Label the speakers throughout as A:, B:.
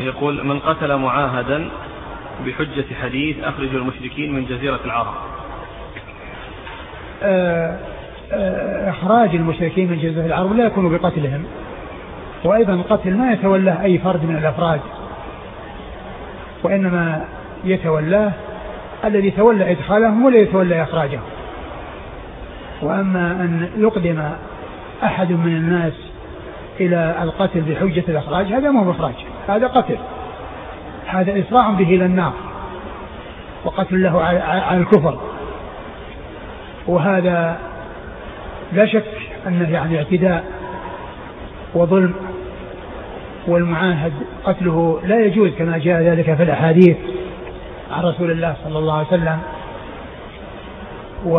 A: يقول من قتل معاهدا بحجة حديث أخرجوا المشركين من جزيرة العرب.
B: آه، آه، إخراج المشركين من جزيرة العرب لا يكون بقتلهم. وأيضا القتل ما يتولاه أي فرد من الأفراد. وإنما يتولاه الذي تولى إدخالهم ولا يتولى إخراجهم. وأما أن يقدم أحد من الناس إلى القتل بحجة الإخراج هذا مو إخراج. هذا قتل. هذا إسراع به إلى النار. وقتل له على الكفر. وهذا لا شك أنه يعني اعتداء وظلم والمعاهد قتله لا يجوز كما جاء ذلك في الأحاديث عن رسول الله صلى الله عليه وسلم. و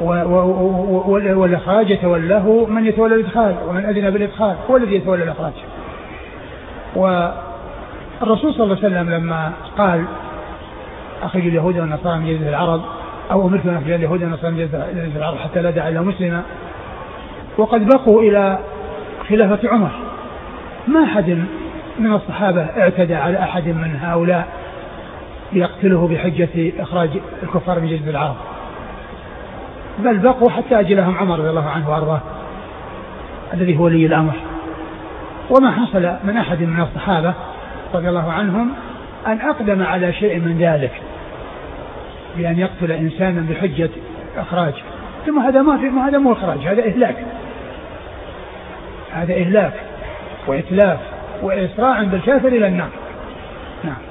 B: والإخراج يتولاه من يتولى الإدخال ومن أذن بالإدخال هو الذي يتولى الإخراج. والرسول صلى الله عليه وسلم لما قال أخرج اليهود والنصارى من جزيرة العرب أو أمرت أن أخرج اليهود والنصارى من جزيرة العرب حتى لا داعي إلا مسلما وقد بقوا إلى خلافة عمر. ما أحد من الصحابة اعتدى على أحد من هؤلاء ليقتله بحجة إخراج الكفار من جزيرة العرب. بل بقوا حتى أجلهم عمر رضي الله عنه وأرضاه الذي هو ولي الأمر. وما حصل من أحد من الصحابة رضي الله عنهم أن أقدم على شيء من ذلك بأن يقتل إنسانا بحجة إخراج. ثم هذا ما في هذا مو إخراج هذا إهلاك. هذا إهلاك وإتلاف وإسراع بالكافر إلى النار. نعم.